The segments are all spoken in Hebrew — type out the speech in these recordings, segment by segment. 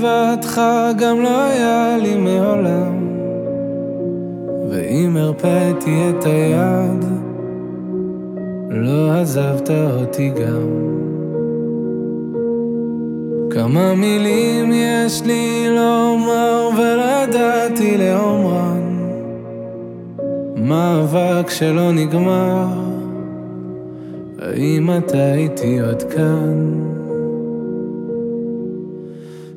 מלבדך, גם לא היה לי מעולם. ואם הרפאתי את היד, לא עזבת אותי גם. כמה מילים יש לי לומר ולא ידעתי לאומרן. מאבק שלא נגמר, האם אתה איתי עוד כאן?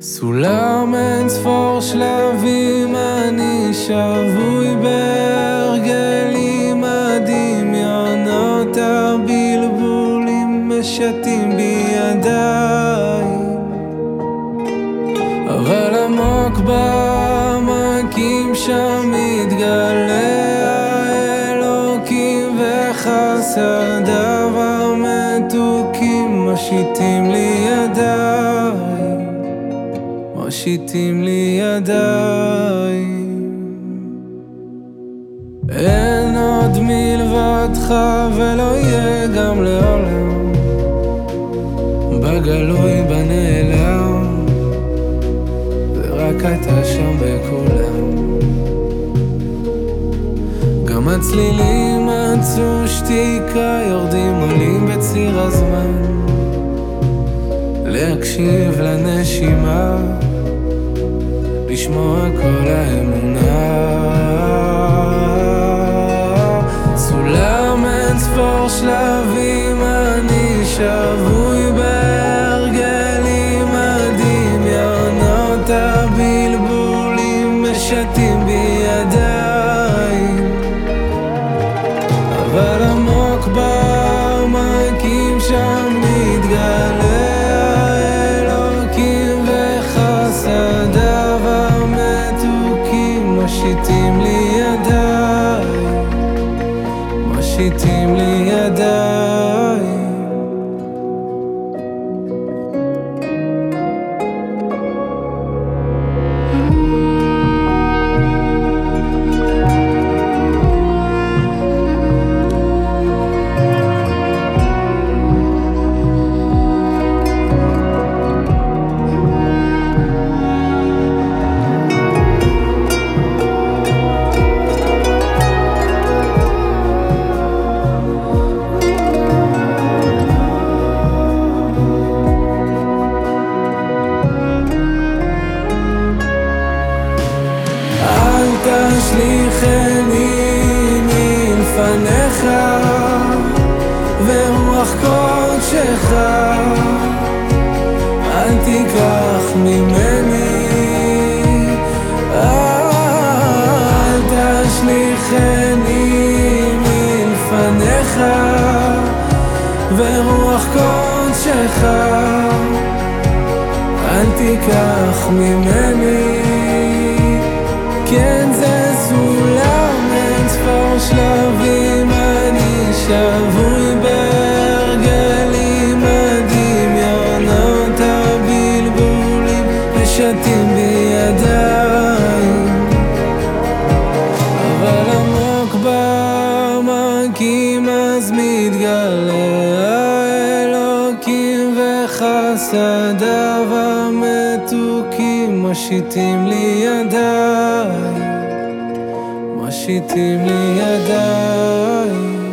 סולם אין ספור שלבים, אני שבוי בהרגלים, הדמיונות הבלבולים משתים בידיים. אבל עמוק בעמקים שם מתגלה מושיטים לי ידיים. אין עוד מלבדך ולא יהיה גם לעולם, בגלוי בנעלם, ורק אתה שם בכולם. גם הצלילים מצאו שתיקה, יורדים עולים בציר הזמן, להקשיב לנשימה. לשמוע כל האמונה. סולם אין ספור שלבים, אני שבוי בהרגלים, הדמיונות הבלבולים משתים בידיים. מושיטים לי תשליכני מלפניך, ורוח קודשך אל תיקח ממני. אל תשליכני מלפניך, ורוח קודשך אל תיקח ממני. האלוקים וחסדיו המתוקים מושיטים לי ידיים, מושיטים לי ידיים.